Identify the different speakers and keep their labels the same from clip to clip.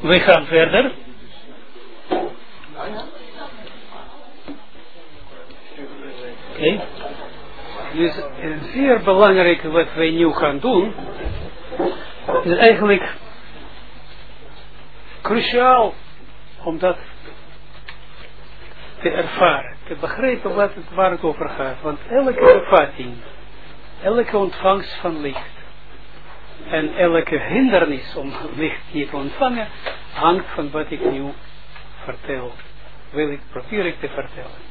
Speaker 1: We gaan verder. Oké. Dus zeer belangrijk wat wij nu gaan doen, is eigenlijk cruciaal om dat te ervaren, te begrijpen wat het, waar het over gaat. Want elke bevatting, elke ontvangst van licht en elke hindernis om licht hier te ontvangen, hangt van wat ik nu vertel. Wil ik, probeer ik te vertellen.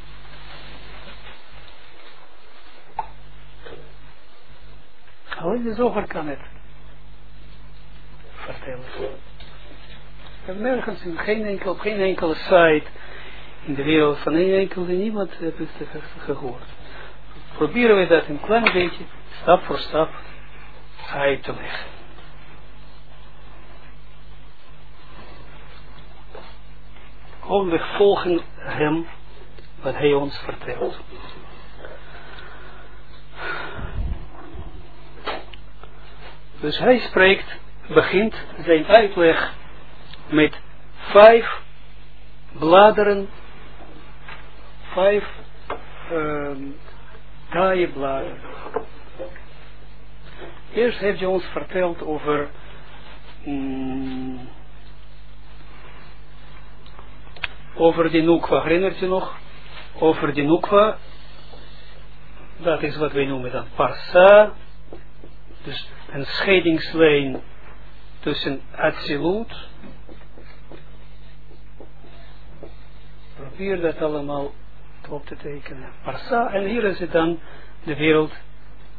Speaker 1: Alleen de zoger kan het vertellen. Ik heb nergens in geen enkel, op geen enkele site in de wereld van een enkele niemand heeft het gehoord. Proberen we dat een klein beetje, stap voor stap, uit te leggen. Gewoon volgen hem, wat hij ons vertelt. Dus hij spreekt, begint zijn uitleg met vijf bladeren, vijf um, taaie bladeren. Eerst heeft hij ons verteld over mm, over die Nukwa, herinnert je nog? Over die Nukwa, dat is wat wij noemen dan Parsa, dus een scheidingslijn tussen absoluut. Probeer dat allemaal op te tekenen. Parsa, en hier is het dan de wereld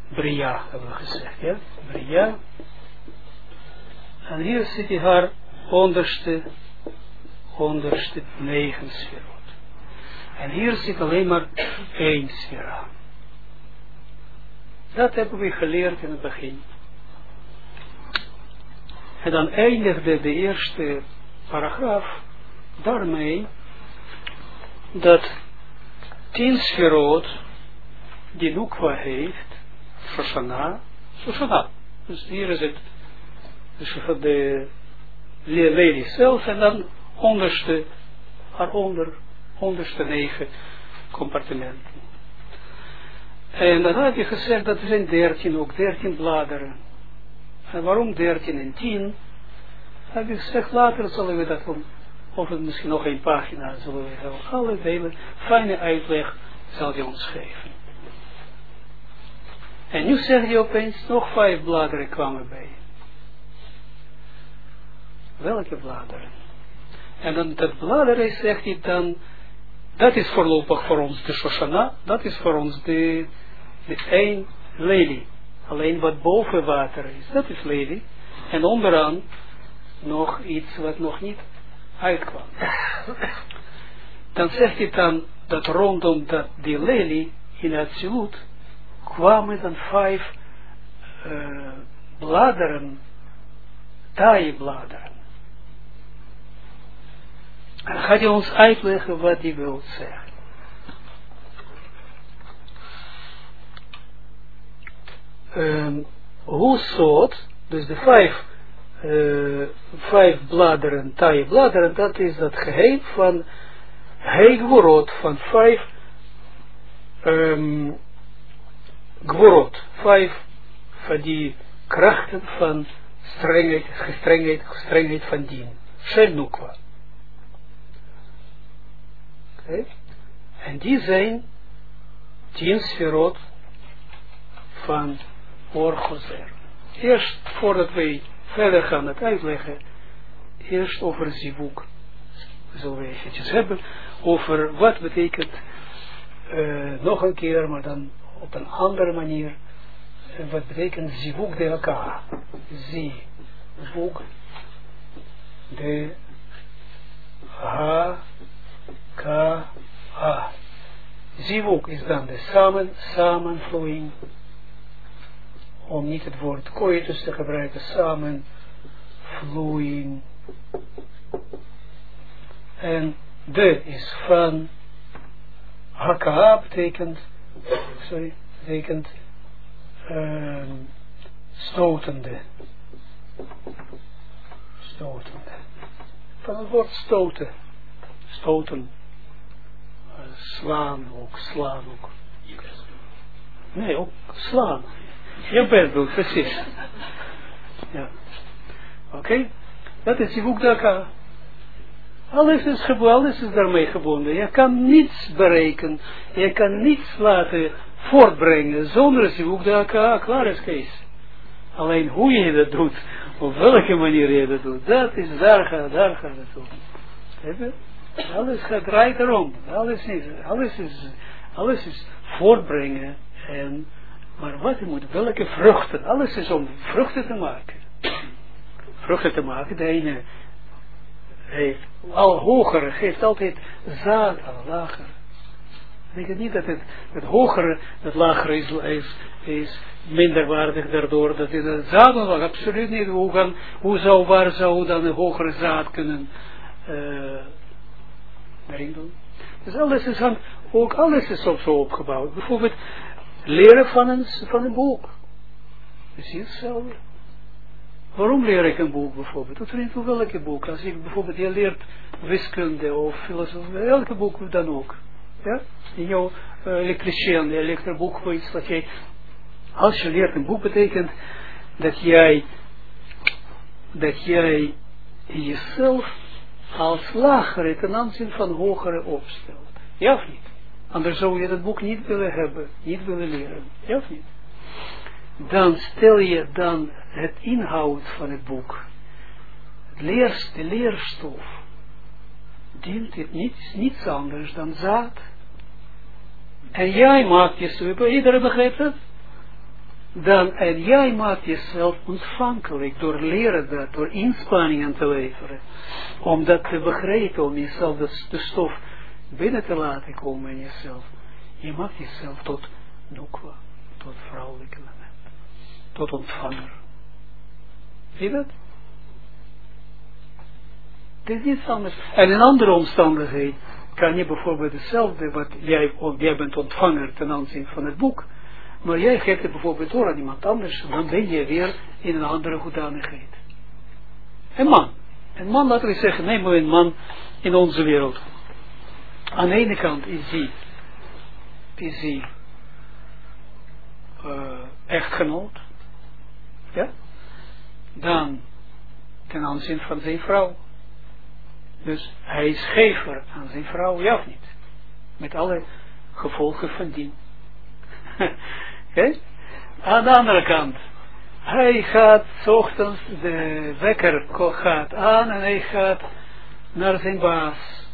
Speaker 1: Bria, hebben we gezegd, ja? Bria. En hier zit hij haar onderste, onderste negen sferot. En hier zit alleen maar één sfera. Dat hebben we geleerd in het begin. En dan eindigde de eerste paragraaf daarmee dat tien sferot die Nukwa heeft, Shoshana, Shoshana. Dus hier is het, dus de lady zelf en dan onderste, waaronder, onderste negen compartimenten. En dan had je gezegd dat er zijn dertien, ook dertien bladeren. En waarom dertien en tien? Heb je gezegd, later zullen we dat doen. Of misschien nog een pagina zullen we. Alle delen, fijne uitleg zal je ons geven. En nu zeg je opeens, nog vijf bladeren kwamen bij. Welke bladeren? En dan dat bladeren zegt hij dan, dat is voorlopig voor ons de Shoshana, dat is voor ons de, de één lelie. Alleen wat boven water is, dat is lelie. En onderaan nog iets wat nog niet uitkwam. Dan zegt hij dan dat rondom dat, die lelie in het absoluut kwamen dan vijf uh, bladeren, taaie bladeren. En gaat hij ons uitleggen wat hij wil zeggen. Um, hoe soort, dus de vijf, uh, vijf bladeren, taaie bladeren, dat is het geheim van heigworot van vijf um, gworot, vijf van die krachten van strengheid, gestrengheid, gestrengheid van dien. Shel nukwa. Okay. En die zijn tien sferot van Orgozer. Eerst, voordat wij verder gaan het uitleggen, eerst over Zivuk. Zullen we eventjes hebben over wat betekent, uh, nog een keer, maar dan op een andere manier, uh, wat betekent Zivuk de elkaar. Zivuk de ha ka a. Zivuk is dan de samen, samenvloeiing om niet het woord coitus te gebruiken, samen, vloeiing. En de is van, haka betekent, sorry, betekent um, stotende. Stotende. van het woord stoten. Stoten. Uh, slaan ook, slaan ook. Nee, ook slaan. Je doet, precies. Ja. Oké? Dat is die boekdaka. Alles is alles is daarmee gebonden. Je kan niets berekenen. Je kan niets laten voortbrengen zonder die boekdaka. Klaar is Kees. Alleen hoe je dat doet, op welke manier je dat doet, dat is, daar gaat, daar gaat het om. Alles gaat draait erom. Alles is, alles is, alles is voortbrengen en, maar wat je moet, welke vruchten, alles is om vruchten te maken. Vruchten te maken, de ene heeft, al hogere geeft altijd zaad aan lager. Ik denk niet dat het, het hogere, het lagere is, is, is minderwaardig daardoor, dat het een zaad was, absoluut niet. Hoe, kan, hoe zou, waar zou dan een hogere zaad kunnen uh? Dus alles is aan, ook alles is op zo opgebouwd. Bijvoorbeeld, leren van een, van een boek. Precies hetzelfde. Waarom leer ik een boek bijvoorbeeld? Dat weet welke boek. Als ik bijvoorbeeld, je leert wiskunde of filosofie, elke boek dan ook. Ja? In jouw uh, elektricien, elektroboek of iets wat jij, als je leert een boek betekent dat jij, dat jij jezelf als lagere ten aanzien van hogere opstelt. Ja of niet? Anders zou je dat boek niet willen hebben, niet willen leren. Ja of niet? Dan stel je dan het inhoud van het boek, leer, de leerstof, dient het niets, niets anders dan zaad. En jij maakt jezelf, iedereen begrijpt het? Dan, en jij maakt jezelf ontvankelijk door leren dat, door inspanningen te leveren. Om dat te begrijpen, om jezelf de, de stof binnen te laten komen in jezelf. Je maakt jezelf tot nukwa, tot vrouwelijke tot ontvanger. Zie je dat? Het is niets anders. En in andere omstandigheden kan je bijvoorbeeld hetzelfde, wat jij, jij bent ontvanger ten aanzien van het boek, maar jij geeft het bijvoorbeeld door aan iemand anders, dan ben je weer in een andere hoedanigheid. Een man. Een man, laten we zeggen, neem maar een man in onze wereld. Aan de ene kant is hij, is hij uh, echtgenoot. Dan ten aanzien van zijn vrouw. Dus hij is gever aan zijn vrouw, ja of niet? Met alle gevolgen van dien. Aan de andere kant. Hij gaat, ochtends, de wekker gaat aan en hij gaat naar zijn baas.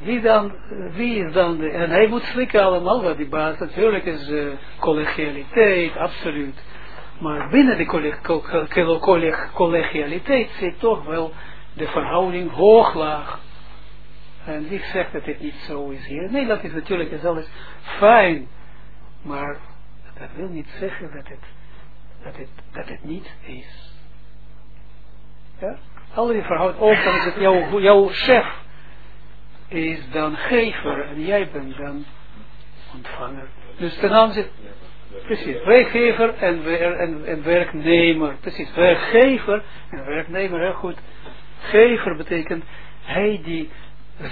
Speaker 1: Wie dan, wie is dan, de, en hij moet slikken allemaal wat die baas, natuurlijk is uh, collegialiteit, absoluut. Maar binnen de collegialiteit zit toch wel de verhouding hoog-laag. En wie zegt dat het niet zo is hier? Nee, dat is natuurlijk is alles fijn. Maar dat wil niet zeggen dat het, dat het, dat het niet is. Ja? Alle die verhouding, ook dan is het jouw, jouw chef is dan gever en jij bent dan ontvanger. Dus ten aanzien, precies, werkgever en, en, en werknemer, precies, werkgever en werknemer, heel goed. Gever betekent hij die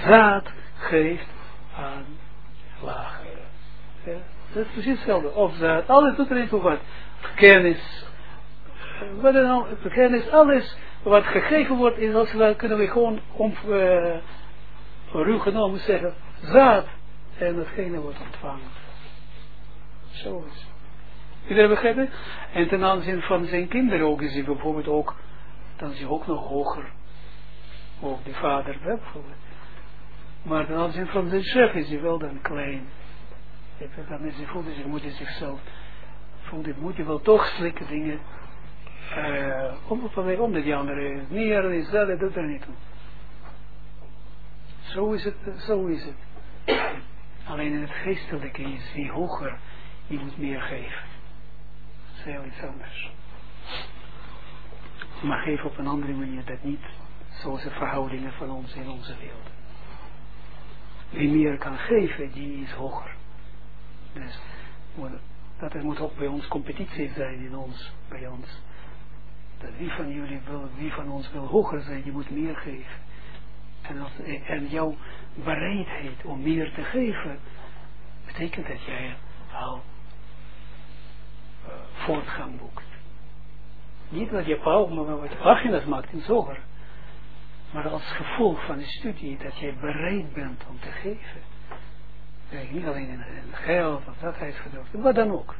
Speaker 1: zaad geeft aan lagere. Ja, dat is precies hetzelfde. Of zaad, alles doet er niet toe wat. Kennis. Wat dan ook, kennis, alles wat gegeven wordt, is als we kunnen we gewoon om, uh, ruw genomen zeggen, zaad. En datgene wordt ontvangen. Zo is. Iedereen begrijpt En ten aanzien van zijn kinderen ook is hij bijvoorbeeld ook, dan is hij ook nog hoger. Ook de vader bijvoorbeeld. Maar ten aanzien van zijn chef is hij wel dan klein. Dan is hij, voelt hij zich, moet hij zichzelf, voelt hij, moet hij wel toch slikke dingen, uh, om, omdat die andere meer is, dat doet er niet toe. Zo is het, zo is het. Alleen in het geestelijke is wie hoger, die moet meer geven. Heel iets anders. Maar geef op een andere manier dat niet, zoals de verhoudingen van ons in onze wereld. Wie meer kan geven, die is hoger. Dus dat het moet ook bij ons competitie zijn in ons, bij ons. dat wie van jullie wil, wie van ons wil hoger zijn, die moet meer geven. En, en jouw bereidheid om meer te geven, betekent dat jij al voortgang boekt. Niet dat je Paul, maar wat pagina's maakt in zoger. Maar als gevolg van de studie dat jij bereid bent om te geven. Kijk, niet alleen in, geld of dat is wat dan ook.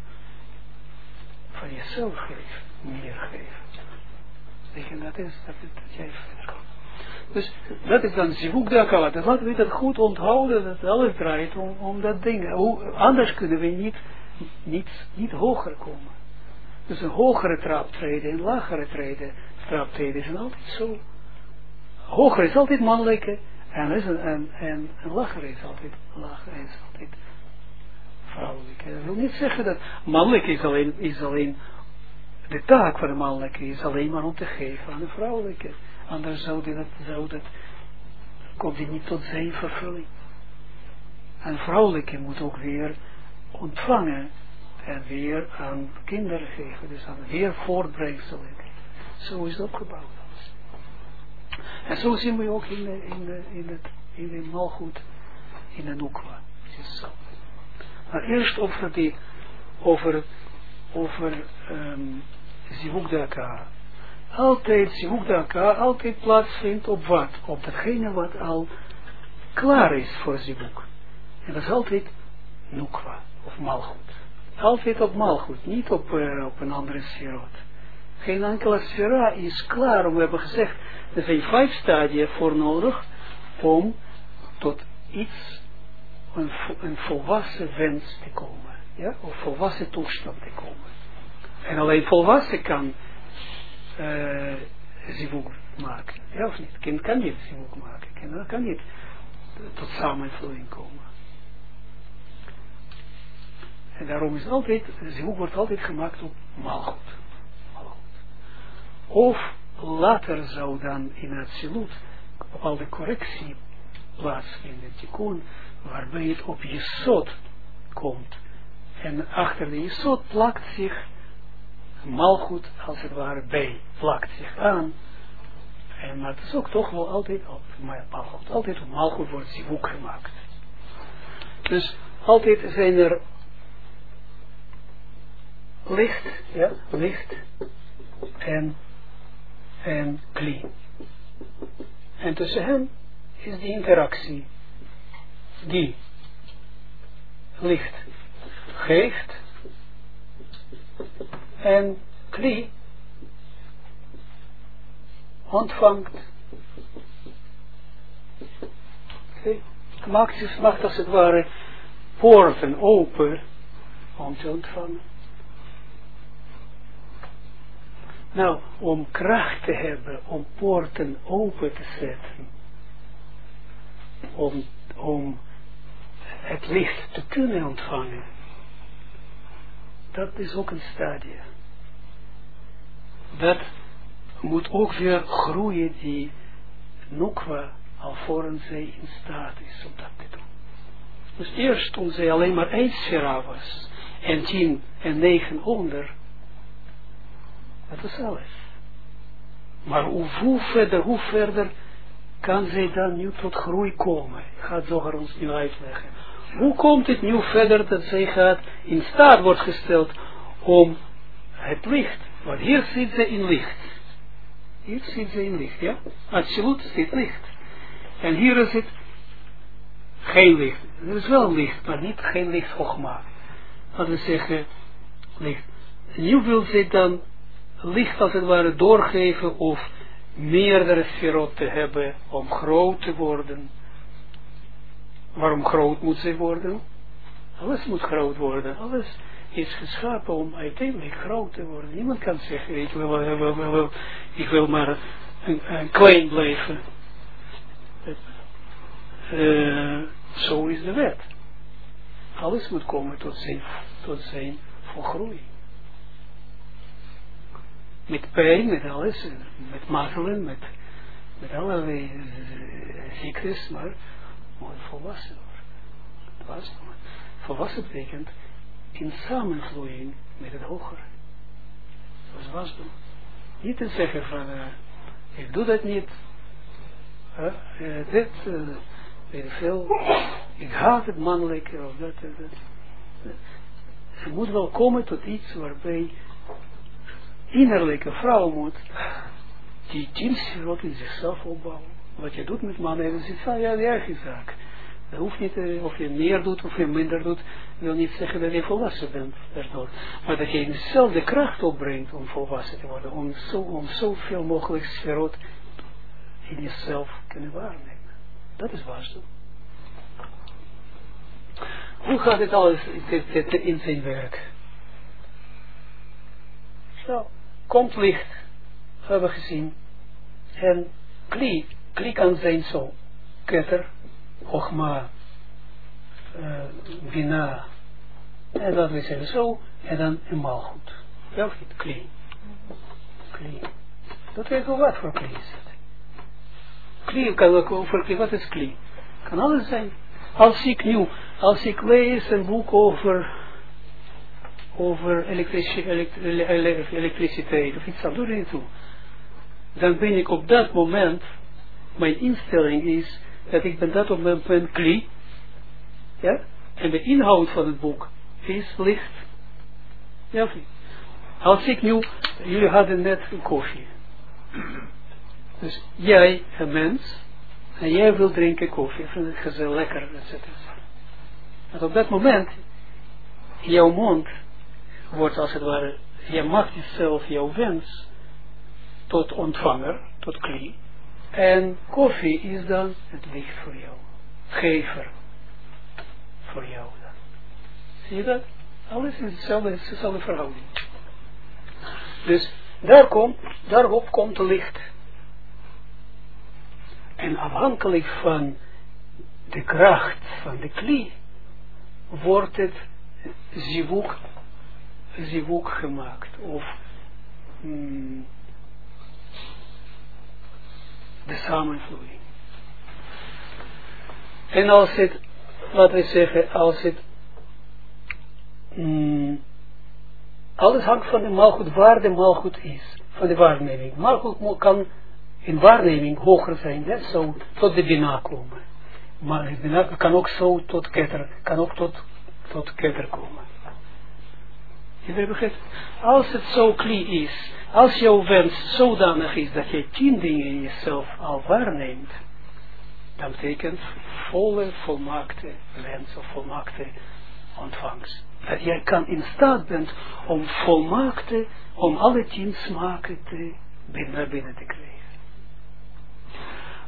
Speaker 1: Van jezelf geven, meer geven. Denk dat is dat, dat jij verder komt. Dus dat is dan zivuk de akala. Dus laten we dat goed onthouden, dat alles draait om, om dat ding. Hoe, anders kunnen we niet, niet, niet hoger komen. Dus een hogere traptreden, een lagere treden, traptreden zijn altijd zo. Hoger is altijd mannelijke en, is een, en, en, en lager is altijd, lager is altijd vrouwelijke. Dat wil niet zeggen dat mannelijk is alleen, is alleen de taak van de mannelijke is alleen maar om te geven aan de vrouwelijke. Anders zou dat, zou dat, komt hij niet tot zijn vervulling. En vrouwelijke moet ook weer ontvangen en weer aan kinderen geven. Dus aan weer voortbrengselen. Zo is het opgebouwd. En zo zien we ook in, de, in, de, in, het, in de malgoed, in de noekwa. Maar eerst over die, over, over um, zivugdaka. Altijd zivugdaka, altijd plaatsvindt op wat? Op datgene wat al klaar is voor zivug. En dat is altijd nukwa, of malgoed. Altijd op malgoed, niet op, uh, op een andere sferot. Geen enkele sfera is klaar. We hebben gezegd, er zijn vijf stadia voor nodig om tot iets, een, een volwassen wens te komen. Ja, of volwassen toestand te komen. En alleen volwassen kan uh, zivug maken. Ja of niet? Kind kan niet zivug maken. Kind kan niet tot samenvloeiing komen. En daarom is altijd, zivug wordt altijd gemaakt op malgoed. Of later zou dan in het salut bepaalde correctie plaatsvinden, tikkun, waarbij het op je zot komt. En achter de jesot plakt zich malgoed, als het ware, bij, plakt zich aan. En maar het is ook toch wel altijd op malgoed. Altijd op malgoed wordt zivuk gemaakt. Dus altijd zijn er licht, ja, licht en en kli. En tussen hen is die interactie die licht geeft en kli ontvangt. Okay. Maakt, maakt als het ware poorten open om te ontvangen. Nou, om kracht te hebben, om poorten open te zetten, om, om het licht te kunnen ontvangen, dat is ook een stadium. Dat moet ook weer groeien die Nukwa alvorens zij in staat is om dat te doen. Dus eerst toen zij alleen maar één sfera en tien en negen onder, dat is alles. Maar hoe, verder, hoe verder kan zij dan nu tot groei komen? Gaat Zoger ons nu uitleggen. Hoe komt het nu verder dat zij gaat in staat wordt gesteld om het licht, want hier zit ze in licht. Hier zit ze in licht, ja? Absoluut zit licht. En hier is het geen licht. Er is wel licht, maar niet geen licht hoogma. Laten we zeggen, licht. Nu wil ze dan licht als het ware doorgeven of meerdere sferot te hebben om groot te worden. Waarom groot moet ze worden? Alles moet groot worden. Alles is geschapen om uiteindelijk groot te worden. Niemand kan zeggen, ik wil, wil, wil, ik wil maar een, een klein blijven. Uh, zo is de wet. Alles moet komen tot zijn, tot zijn volgroei met pijn, met alles, met mazelen, met, met allerlei uh, ziektes, maar mooi volwassen worden. Volwassen betekent in samenvloeiing met het hogere. Zoals was doen. Niet te zeggen van, uh, ik doe dat niet. Uh, uh, dit, weet veel, ik haat het mannelijke of dat, dat. Je moet wel komen tot iets waarbij innerlijke vrouw moet die tien sferot in zichzelf opbouwen. Wat je doet met mannen, is het ja, de eigen zaak. Dat hoeft niet, uh, of je meer doet of je minder doet, wil niet zeggen dat je volwassen bent daardoor. Maar dat je dezelfde kracht opbrengt om volwassen te worden, om, zo, om zoveel mogelijk sferot in jezelf kunnen waarnemen. Dat is waarschuwing. Hoe gaat dit alles in zijn werk? Zo, komt licht, hebben we gezien. En kli, kli kan zijn zo, ketter, Ochma, uh, Bina, en dat we zeggen zo, en dan een maalgoed. Ja of niet? Kli. Kli. Dat weet wel wat voor kli is het. Kli kan ook over kli, wat is kli? Kan alles zijn. Als ik nu, als ik lees een boek over, over elektriciteit of iets, niet toe. Dan ben ik op dat moment, mijn instelling is, dat ik ben dat op mijn, mijn kli, ja, en de inhoud van het boek is licht. Ja, als ik nu, jullie hadden net een koffie. Dus jij, een mens, en jij wil drinken koffie, vind het gezellig, lekker, etc. En op dat moment, jouw mond wordt als het ware, je maakt jezelf jouw wens tot ontvanger, tot kli, en koffie is dan het licht voor jou. Gever voor jou dan. Zie je dat? Alles is hetzelfde, verhouding. Dus daar komt, daarop komt licht. En afhankelijk van de kracht van de klie, wordt het zivuk, zivuk gemaakt. Of mm, de samenvloeiing. En als het, laten we zeggen, als het, mm, alles hangt van de maalgoed, waar de maalgoed is, van de waarneming. Maalgoed kan in waarneming hoger zijn, hè, zo tot de bina komen. Maar de bina kan ook zo tot ketter, kan ook tot, tot ketter komen. Je begrijpt? Als het zo kli is, als jouw wens zodanig is dat je tien dingen in jezelf al waarneemt, dan betekent volle, volmaakte wens of volmaakte ontvangst. Dat jij kan in staat bent om volmaakte, om alle tien smaken te binnen, binnen te krijgen.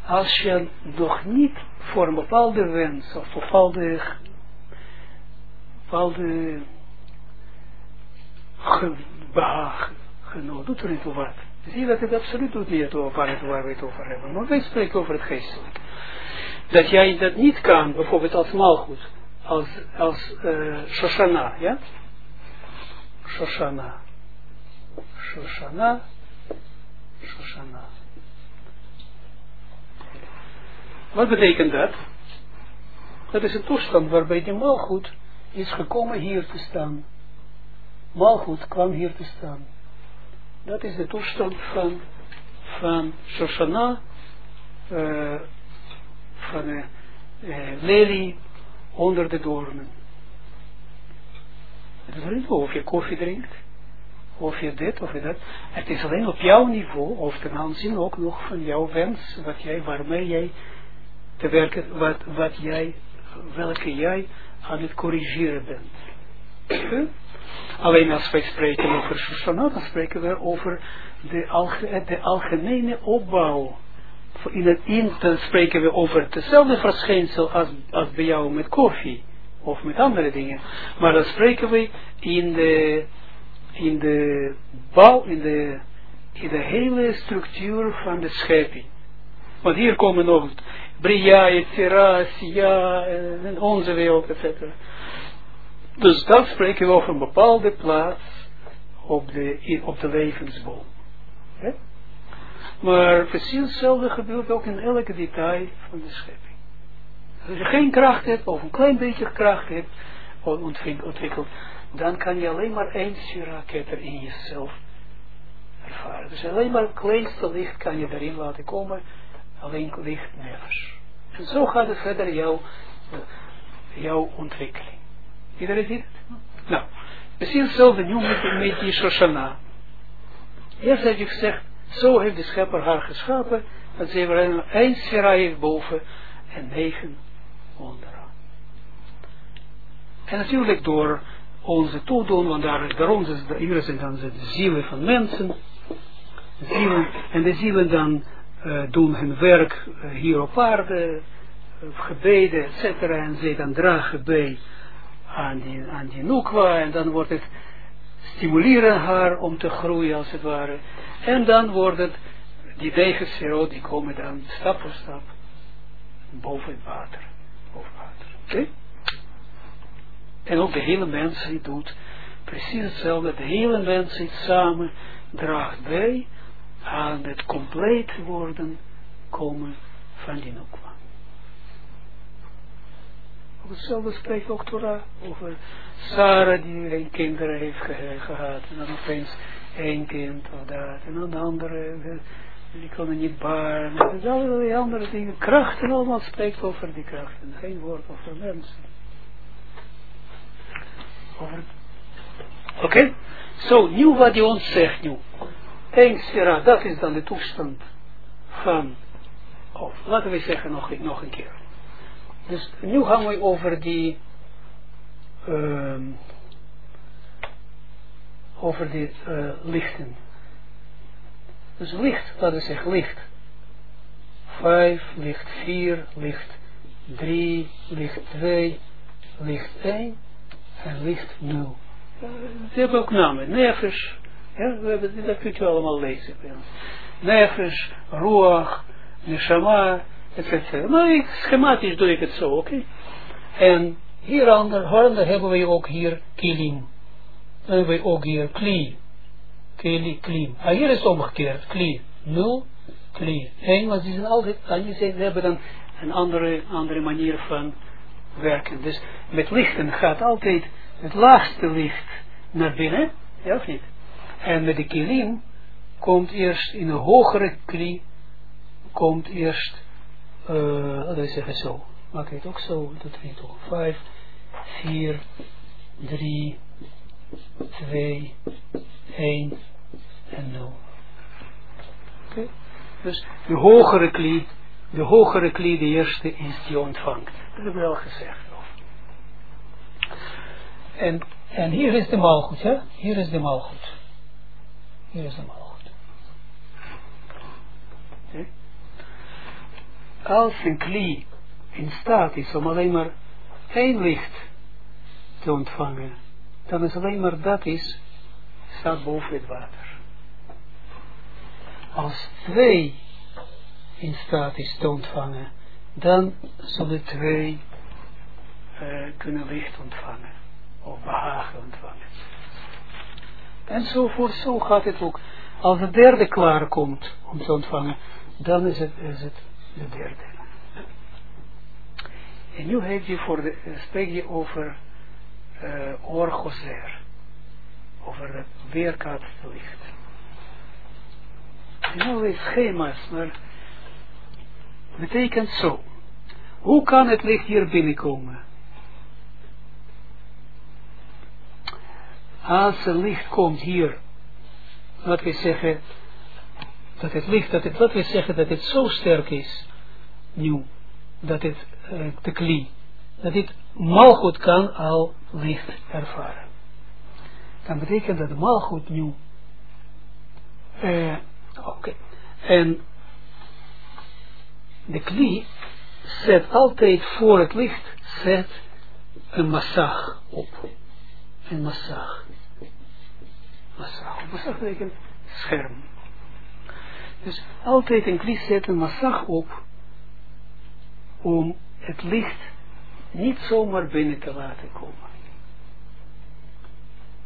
Speaker 1: Als je nog niet voor een bepaalde wens of bepaalde, bepaalde behagen genoeg, doet er niet toe wat. Zie dat het absoluut doet niet over waar, we het over hebben. Maar wij spreken over het geestelijk. Dat jij dat niet kan, bijvoorbeeld als maalgoed, als, als uh, Shoshana, ja? Shoshana. Shoshana. Shoshana. Wat betekent dat? Dat is een toestand waarbij die maalgoed is gekomen hier te staan. Maalgoed kwam hier te staan. Dat is de toestand van, van Shoshana, uh, van uh, uh, lelie onder de doornen. Het is niet of je koffie drinkt, of je dit of je dat. Het is alleen op jouw niveau, of ten aanzien ook nog van jouw wens, wat jij, waarmee jij te werken, wat, wat jij, welke jij aan het corrigeren bent. Alleen als wij spreken over Shoshana, dan spreken we over de, alge, de algemene opbouw. In het in, spreken we over hetzelfde verschijnsel als, als bij jou met koffie. Of met andere dingen. Maar dan spreken we in de, in de bouw, in de, in de hele structuur van de schepping. Want hier komen nog Bria, Yetzira, Sia, en onze wereld, etc. Dus dan spreken we over een bepaalde plaats op de, op de levensboom. He? Maar precies hetzelfde gebeurt ook in elke detail van de schepping. Als je geen kracht hebt, of een klein beetje kracht hebt ontwikkeld, dan kan je alleen maar één suraketter in jezelf ervaren. Dus alleen maar het kleinste licht kan je erin laten komen, alleen licht nergens. En zo gaat het verder jouw, jouw ontwikkeling. Iedereen ziet het? Nou, zien hetzelfde nu met, met die Shoshana. Eerst heb je gezegd, zo heeft de schepper haar geschapen, dat ze er één sfera heeft boven en negen onderaan. En natuurlijk door onze toedoen, want daar, daarom is, hier zijn dan de zielen van mensen, zielen, en de zielen dan uh, doen hun werk uh, hier op aarde, uh, gebeden, et cetera, en ze dan dragen bij aan die, aan die nukwa, en dan wordt het stimuleren haar om te groeien als het ware, en dan wordt het, die degens die komen dan stap voor stap boven het water, boven water, oké? En ook de hele mens die doet precies hetzelfde. De hele mens samen draagt bij aan het compleet worden komen van die Nukwa. Hetzelfde spreekt ook Torah over Sarah die een kinderen heeft gehad. En dan opeens één kind of dat. En dan de andere, die konden niet baren. En allerlei andere dingen. Krachten allemaal spreekt over die krachten. Geen woord over mensen. Oké? Zo, nu wat hij ons zegt nu. Eén sfera, dat is dan de toestand van, of laten we zeggen nog, nog een keer. Dus nu gaan we over die, um, over die uh, lichten. Dus licht, laten we zeggen licht. Vijf, licht vier, licht drie, licht twee, licht één en licht nul. Ze hebben ook namen. Nefesh. Ja, we hebben, dat kunt u allemaal lezen. Nefesh, Ruach, Neshama, etc. Maar ik, schematisch doe ik het zo, oké? En hier onder hebben we ook hier kilim. Dan hebben we ook hier kli. Kli, klim. Ah, hier is omgekeerd. Kli, nul, kli. Eén, want die zijn altijd, en zijn, hebben dan een andere, andere manier van werken. Dus met lichten gaat altijd het laagste licht naar binnen, ja of niet? En met de kilim komt eerst in een hogere kli, komt eerst, laten we zeggen zo, maak ik het ook zo, dat weet toch, 5, 4, 3, 2, 1 en 0. Oké? Okay? Dus de hogere kli, de hogere kli, de eerste is die ontvangt. Dat hebben we al gezegd. En, en hier is de maalgoed, ja? Hier is de maalgoed. Hier is de maalgoed. Okay. Als een klie in staat is om alleen maar één licht te ontvangen, dan is alleen maar dat is, staat boven het water. Als twee in staat is te ontvangen, dan zullen twee uh, kunnen licht ontvangen of behagen ontvangen. Enzovoort, zo gaat het ook. Als de derde klaar komt om te ontvangen, dan is het, is het de derde. En nu heb je voor de, eh, spreek je over uh, orgozer, over het weerkaatste licht. En allerlei schema's, maar betekent zo. Hoe kan het licht hier binnenkomen? als er licht komt hier, laten we zeggen, dat het licht, dat het, laten we zeggen dat het zo sterk is, nu, dat het, de kli, dat het malgoed kan al licht ervaren. Dan betekent dat malgoed nu, uh, oké, en de kli zet altijd voor het licht, zet een massag op. Een massag. Massag. Massag betekent scherm. Dus altijd een kli zet een massag op om het licht niet zomaar binnen te laten komen.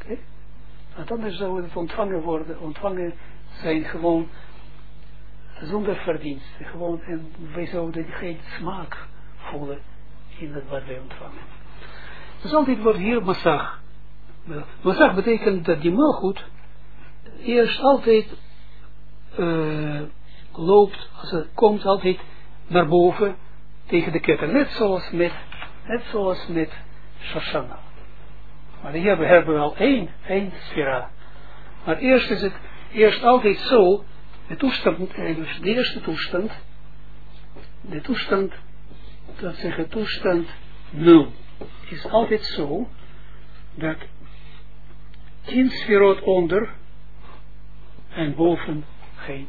Speaker 1: Okay? Want anders zou het ontvangen worden, ontvangen zijn gewoon zonder verdienst. Gewoon, en wij zouden geen smaak voelen in het wat wij ontvangen. Dus altijd wordt hier massag Massag betekent dat die malgoed eerst altijd uh, loopt, als het komt altijd naar boven tegen de ketter. Net zoals met, net zoals met Shoshana. Maar hier hebben, we al één, één sfera. Maar eerst is het, eerst altijd zo, de toestand, dus de eerste toestand, de toestand, dat zeggen toestand nul, is altijd zo, dat tien sferot onder en boven geen.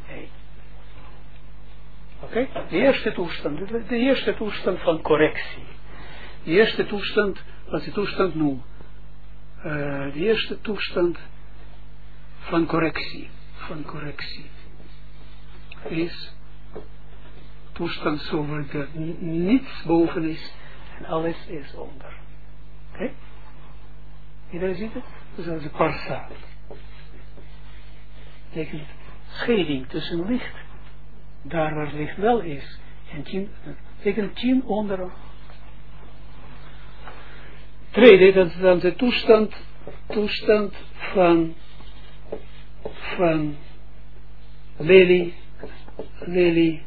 Speaker 1: Oké? De eerste toestand, de, eerste toestand van correctie. De eerste toestand, wat de toestand noemt. Uh, de eerste toestand van correctie. Van correctie. Is toestand zo dat niets boven is en alles is onder. Oké? Okay? Iedereen ziet het? Dat is een parsa. Betekent scheiding tussen licht daar waar licht wel is. En tien, betekent tien onder. Tweede, dat is dan de toestand, toestand van, van lelie, lelie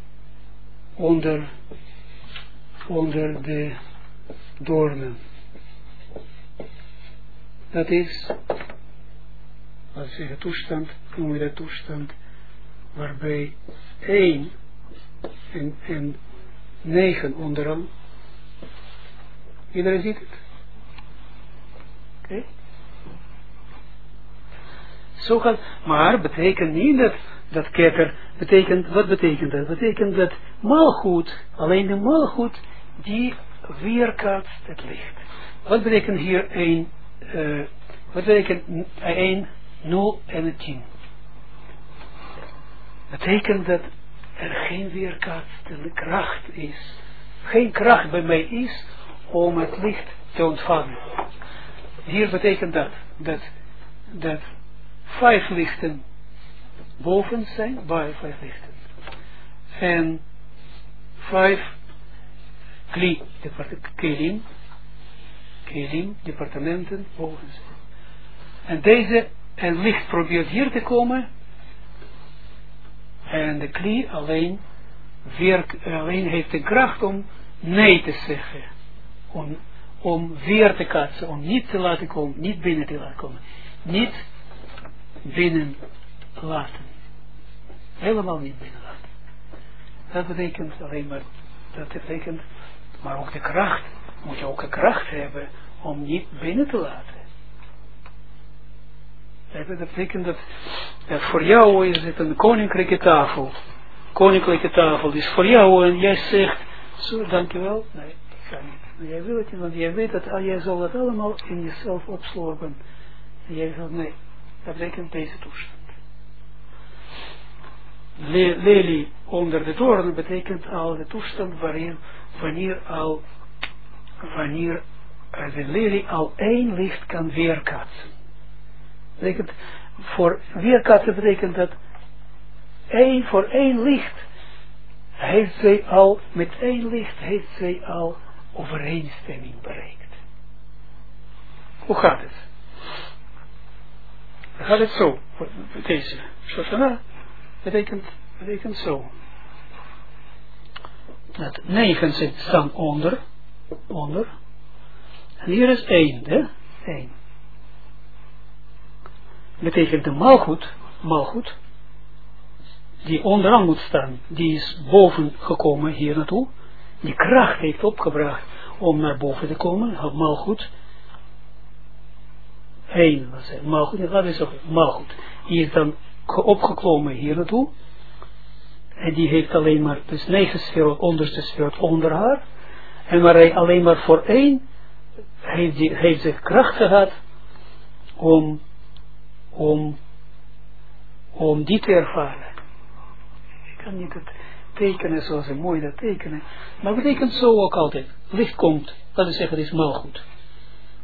Speaker 1: onder, onder de doornen. Dat is, wat ik zeg, toestand, noem je dat toestand, waarbij 1 en, en 9 onderaan. Iedereen ziet het? Oké. Okay. Zo gaat, maar betekent niet dat, dat ketter, betekent, wat betekent dat? Betekent dat malgoed, alleen de malgoed, die weerkaatst het licht. Wat betekent hier 1, uh, wat betekent 1, 0 en 10? Betekent dat er geen weerkaatste kracht is. Geen kracht bij mij is om het licht te ontvangen. Hier betekent dat, dat, dat vijf lichten boven zijn, bij vijf lichten. En vijf kli, kelim, kelim, departementen boven zijn. En deze, en licht probeert hier te komen, en de knie alleen, alleen heeft de kracht om nee te zeggen. Om, om weer te katsen, om niet te laten komen, niet binnen te laten komen. Niet binnen laten. Helemaal niet binnen laten. Dat betekent alleen maar, dat betekent, maar ook de kracht, moet je ook de kracht hebben om niet binnen te laten. Dat betekent dat, dat voor jou is het een koninklijke tafel. Koninklijke tafel is voor jou en jij zegt, zo dankjewel. Nee, ik ga niet. Jij wil het niet, want jij weet dat jij zal het allemaal in jezelf opslorpen. En jij zegt nee, dat betekent deze toestand. Le lelie onder de toren betekent al de toestand waarin, wanneer al, wanneer de lelie al één licht kan weerkaatsen betekent, voor weerkaatsen betekent dat één voor één licht heeft zij al, met één licht heeft zij al overeenstemming bereikt. Hoe gaat het? Gaat het zo, deze Shoshana betekent, betekent zo. Dat negen zit staan onder, onder, hier is één, hè, één betekent de malgoed, malgoed, die onderaan moet staan, die is boven gekomen hier naartoe, die kracht heeft opgebracht om naar boven te komen, malgoed, heen, malgoed, dat is ook malgoed, die is dan opgeklommen hier naartoe, en die heeft alleen maar, dus negen sfeer, onderste sfeer onder haar, en maar hij alleen maar voor één, heeft, die, heeft zich kracht gehad om om, om die te ervaren. Ik kan niet het tekenen zoals ze mooi dat tekenen, maar betekent zo ook altijd. Licht komt, laten we zeggen, het is goed.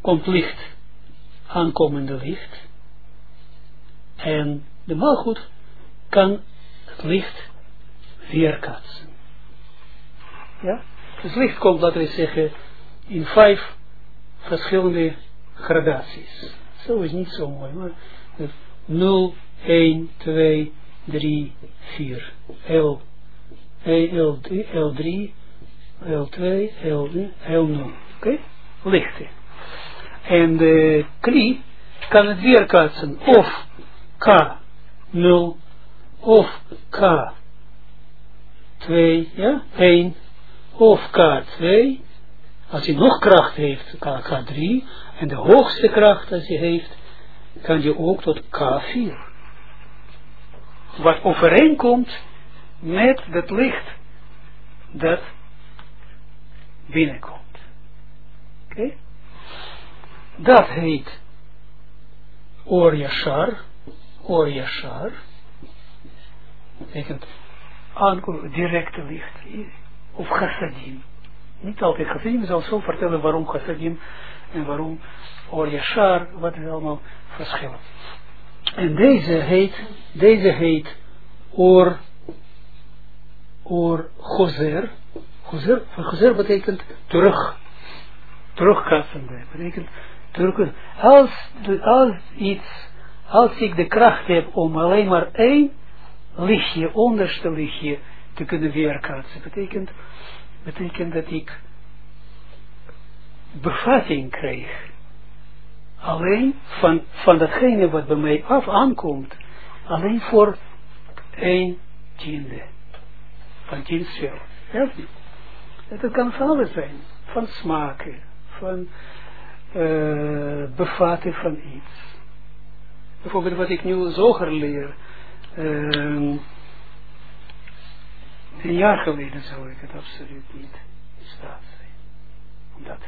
Speaker 1: Komt licht, aankomende licht. En de malgoed kan het licht weerkaatsen. Ja? Dus licht komt, laten we zeggen, in vijf verschillende gradaties. Zo is niet zo mooi, maar 0, 1, 2, 3, 4. L, L, L3, L2, L, L0. Oké? Lichte. En de kli kan het weerkaatsen of K0 of K2, ja, 1 of K2 als hij nog kracht heeft, K3, en de hoogste kracht als hij heeft, kan je ook tot K4. Wat overeenkomt met het licht dat binnenkomt. Oké? Dat heet Or Yashar, Or betekent directe licht, of chassadim. Niet altijd chassadim, ik zal zo vertellen waarom chassadim en waarom Or Yashar, wat is allemaal verschillen. En deze heet, deze heet Or, Or Gozer. Gozer, Gozer betekent terug, terugkassende, betekent terug. Als, als iets, als ik de kracht heb om alleen maar één lichtje, onderste lichtje, te kunnen weerkaatsen, betekent, betekent dat ik bevatting krijg. Alleen van, van datgene wat bij mij af aankomt, alleen voor een tiende van tien sfeer. Ja, dat kan van alles zijn. Van smaken, van uh, bevatten van iets. Bijvoorbeeld wat ik nu zoger leer. Uh, een jaar geleden zou ik het absoluut niet in staat zijn. Om, dat,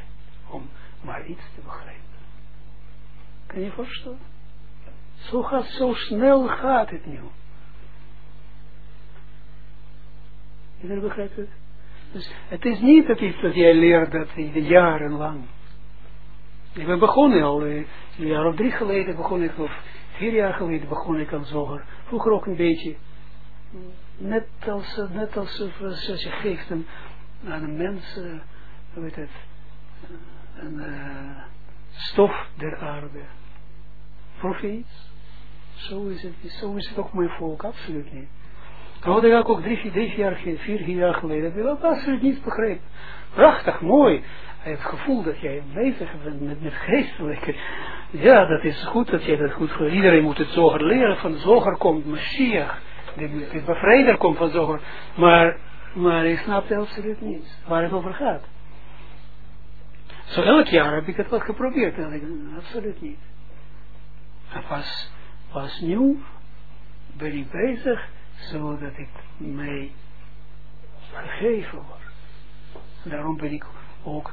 Speaker 1: om maar iets te begrijpen. Kan je voorstellen? Zo gaat, zo snel gaat het nu. Iedereen begrijpt het? Dus het is niet dat iets dat jij leert dat jarenlang. Ik ben begonnen al, eh, een jaar of drie geleden begon ik, of vier jaar geleden begon ik aan zoger. Vroeger ook een beetje. Net als, net als, als je geeft een, aan een mens, uh, hoe het, een uh, stof der aarde. Profeet. Zo is het, zo is het ook mijn volk, absoluut niet. Dat ik ook drie, drie jaar, vier jaar geleden, heb ik absoluut niet begrepen. Prachtig, mooi het gevoel dat jij bezig bent met, met geestelijke. Ja, dat is goed dat jij dat goed voor Iedereen moet het zoger leren. Van zoger komt Mashiach. De, de bevrijder komt van zoger. Maar, maar ik snap absoluut niet waar het over gaat. Zo elk jaar heb ik het wel geprobeerd. Absoluut niet. En pas, pas nu ben ik bezig zodat ik mij gegeven word. Daarom ben ik ook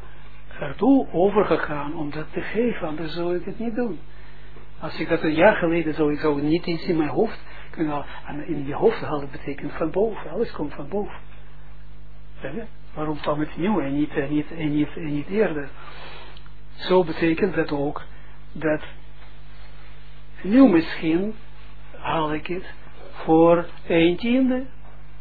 Speaker 1: ertoe overgegaan om dat te geven, anders zou ik het niet doen. Als ik dat een jaar geleden zou, ik zou niet eens in mijn hoofd kunnen in je hoofd halen, betekent van boven, alles komt van boven. Waarom kwam het nieuw en niet, en niet, en niet, en niet eerder? Zo betekent dat ook dat nu misschien haal ik het voor een tiende.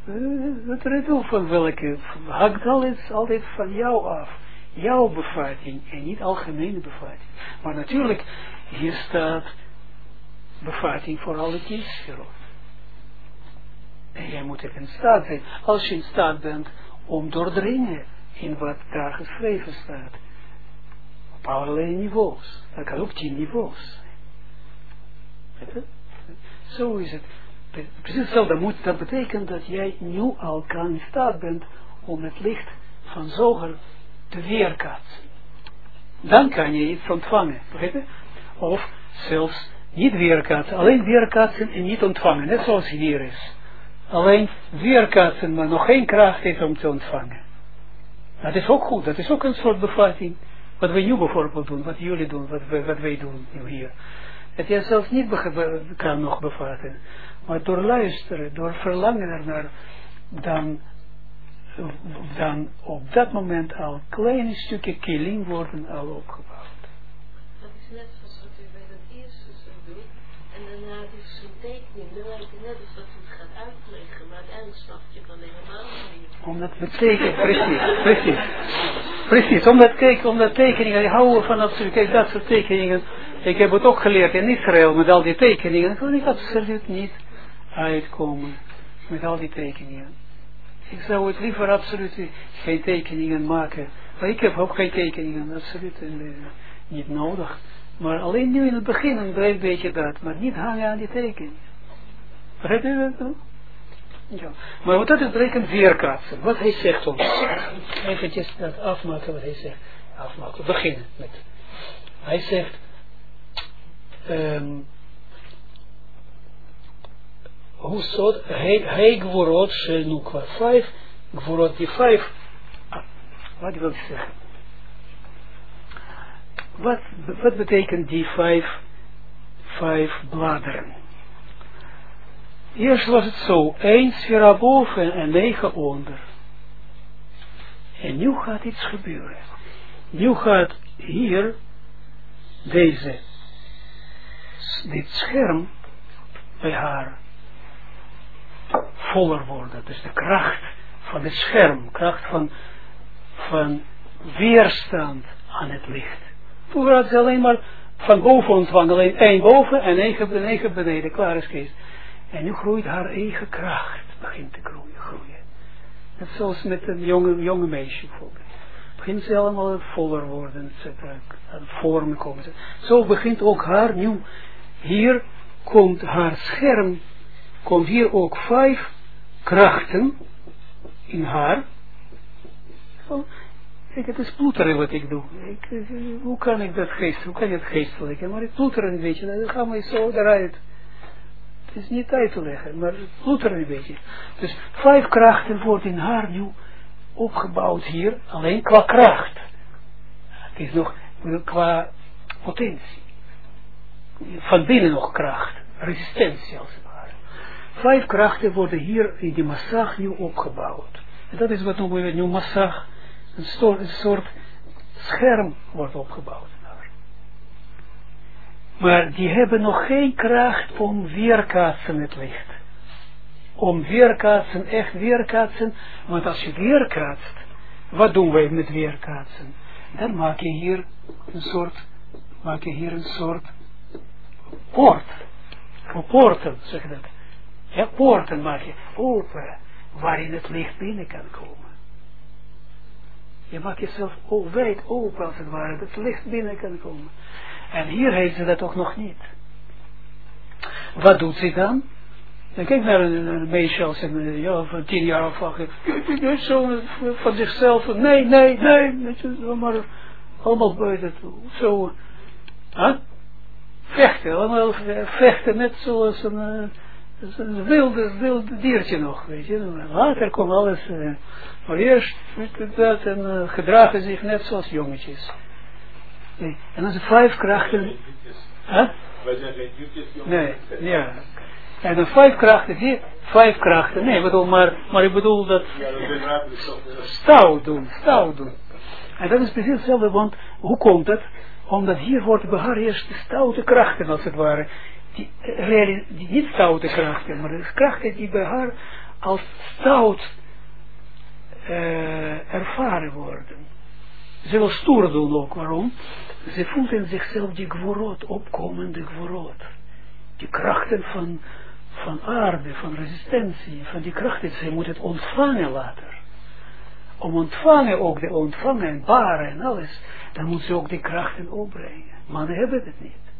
Speaker 1: Uh, het redoel van welke hangt alles altijd van jou af jouw bevatting en niet algemene bevatting. Maar natuurlijk, hier staat bevatting voor alle tien En jij moet er in staat zijn. Als je in staat bent om doordringen in wat daar geschreven staat. Op allerlei niveaus. Dat kan ook tien niveaus zijn. Zo is het. Precies hetzelfde moet, dat betekent dat jij nu al kan in staat bent om het licht van zoger te weerkaatsen. Dan kan je iets ontvangen. Begrijp Of zelfs niet weerkaatsen. Alleen weerkaatsen en niet ontvangen. Net zoals hier is. Alleen weerkaatsen, maar nog geen kracht heeft om te ontvangen. Dat is ook goed. Dat is ook een soort bevatting. Wat wij nu bijvoorbeeld doen. Wat jullie doen. Wat wij, wat wij doen nu hier. Dat je zelfs niet kan nog bevatten. Maar door luisteren, door verlangen ernaar, dan dan op dat moment al kleine stukje killing worden al opgebouwd.
Speaker 2: Dat is net zoals wat u bij dat eerste zo doet. En daarna is een tekening. Dan lijkt het net het gaat Maar je van.
Speaker 1: Omdat we tekenen, precies, precies. Precies, omdat, kijk, omdat tekeningen, ik hou van dat, kijk, dat soort tekeningen. Ik heb het ook geleerd in Israël met al die tekeningen. Kon ik absoluut niet uitkomen met al die tekeningen. Ik zou het liever absoluut geen tekeningen maken. Maar ik heb ook geen tekeningen, absoluut uh, niet nodig. Maar alleen nu in het begin een klein beetje dat, maar niet hangen aan die tekeningen. Begrijpt u dat? Ja. Maar wat dat betekent weerkaatsen. Wat hij zegt ons. Even dat afmaken wat hij zegt. Afmaken. Beginnen met. Hij zegt. Um, hoe soort hij gvorot shel nukwa. Vijf gvorot die vijf. Ah, wat wil ik zeggen? Wat, wat betekent die vijf, vijf bladeren? Eerst was het zo, één sfera boven en negen onder. En nu gaat iets gebeuren. Nu gaat hier deze, dit scherm bij haar voller worden. Dus de kracht van het scherm, kracht van, van weerstand aan het licht. Vroeger had ze alleen maar van boven ontvangen, alleen één boven en negen, beneden, klaar is Kees. En nu groeit haar eigen kracht, begint te groeien, groeien. Net zoals met een jonge, jonge meisje bijvoorbeeld. Begint ze allemaal voller worden, cetera, vormen komen. Zo begint ook haar nieuw, hier komt haar scherm, komt hier ook vijf krachten in haar. Zo, Kijk, het is ploeteren wat ik doe. Ik, hoe kan ik dat geest, hoe kan ik het geestelijk? Maar ik ploeter een beetje, dan gaan we zo eruit. Het is niet uit te leggen, maar ploeteren een beetje. Dus vijf krachten worden in haar nu opgebouwd hier, alleen qua kracht. Het is nog qua potentie. Van binnen nog kracht, resistentie als het ware. Vijf krachten worden hier in die massag opgebouwd. En dat is wat noemen we nu massag een soort scherm wordt opgebouwd. Maar die hebben nog geen kracht om weerkaatsen het licht. Om weerkaatsen, echt weerkaatsen. Want als je weerkaatst, wat doen wij met weerkaatsen? Dan maak je hier een soort, maak je hier een soort poort. Poorten, zeg dat. Ja, poorten maak je open, waarin het licht binnen kan komen. Je maakt jezelf wijd open als het ware, dat het licht binnen kan komen. En hier heeft ze dat toch nog niet. Wat doet ze dan? Dan kijk naar een, een meisje als een, ja, van tien jaar of acht. Zo van zichzelf. Nee, nee, nee. Maar allemaal buiten toe. Zo. Huh? Vechten. Allemaal vechten. Net zoals een, eh, een wilde, wilde diertje nog. Weet je. Later komt alles. Maar eerst dat en gedragen zich net zoals jongetjes. Nee. En als vijf krachten... Huh? Wij zijn geen jutjes Nee, ja. En dan vijf krachten, die, vijf krachten, nee, bedoel, maar, maar ik bedoel dat stout doen, stout doen. En dat is precies hetzelfde, want hoe komt het? Omdat hier wordt beheerst de stoute krachten, als het ware. Die, die niet stoute krachten, maar de krachten die bij haar als stout uh, ervaren worden. Ze wil stoer doen ook, waarom? Ze voelt in zichzelf die gvorot, opkomende gvorot. Die krachten van, van aarde, van resistentie, van die krachten, ze moet het ontvangen later. Om ontvangen ook de ontvangen en baren en alles, dan moet ze ook die krachten opbrengen. Mannen hebben het niet.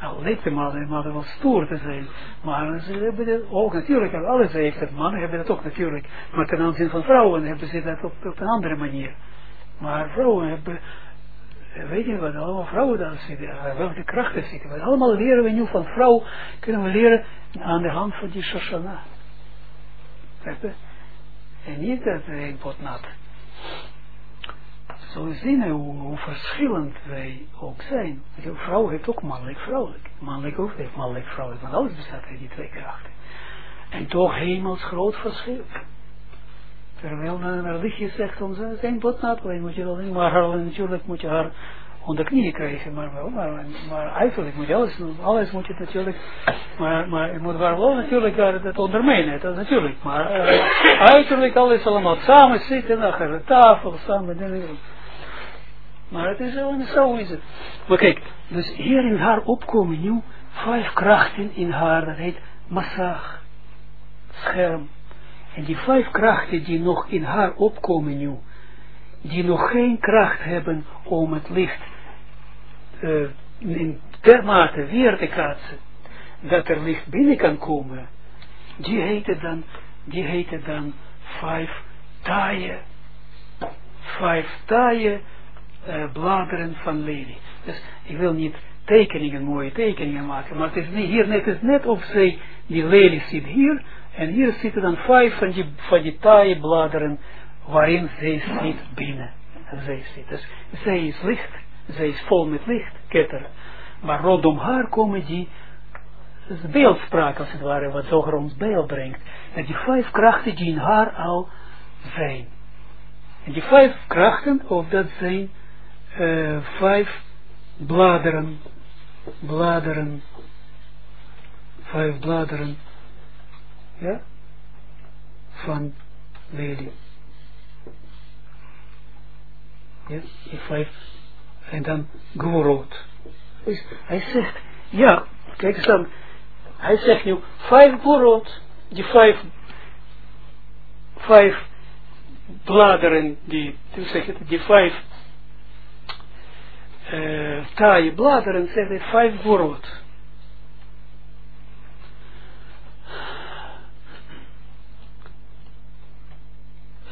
Speaker 1: Al lijkt de mannen, mannen wel stoer te zijn. Maar ze hebben het ook natuurlijk, alles heeft het. Mannen hebben het ook natuurlijk. Maar ten aanzien van vrouwen hebben ze dat op, op een andere manier. Maar vrouwen hebben, weet je wat, allemaal vrouwen daar zitten, welke krachten zitten. Want allemaal leren we nu van vrouw, kunnen we leren aan de hand van die Shoshana. En niet dat een pot nat. Zo zien hoe, hoe verschillend wij ook zijn. Vrouw heeft ook mannelijk-vrouwelijk. Mannelijk ook heeft mannelijk-vrouwelijk. Want alles bestaat uit die twee krachten. En toch hemels groot verschil. Terwijl een religie zegt ons, zijn alleen moet je wel in, maar natuurlijk moet je haar onder knieën krijgen, maar, wel, maar, maar uiterlijk moet je alles doen, alles moet je natuurlijk, maar, maar je moet wel natuurlijk het ondermijnen, dat natuurlijk, maar uh, uiterlijk alles allemaal samen zitten, achter de tafel, samen, maar het is zo, zo is het. Maar kijk, dus hier in haar opkomen nu vijf krachten in haar, dat heet massag, scherm. En die vijf krachten die nog in haar opkomen nu, die nog geen kracht hebben om het licht uh, in dermate weer te kaatsen, dat er licht binnen kan komen, die heten dan, die heten dan vijf taaie, vijf taaie uh, bladeren van lelie. Dus ik wil niet tekeningen, mooie tekeningen maken, maar het is niet, hier net, is net of zij, die lelie zit hier, en hier zitten dan vijf van die, van die taaie bladeren, waarin zij zit binnen. Zij zit. Dus zij is licht, zij is vol met licht, ketter. Maar rondom haar komen die beeldspraak als het ware, wat Zoger ons beeld brengt. En die vijf krachten die in haar al zijn. En die vijf krachten, of dat zijn uh, vijf bladeren, bladeren, vijf bladeren, ja, van lelie. Ja, die vijf, en dan gworot. Dus hij zegt, ja, kijk eens dan, hij zegt nu, vijf gworot, die vijf, vijf bladeren, die, zeg het, die vijf uh, taaie bladeren, zegt hij, vijf gworot.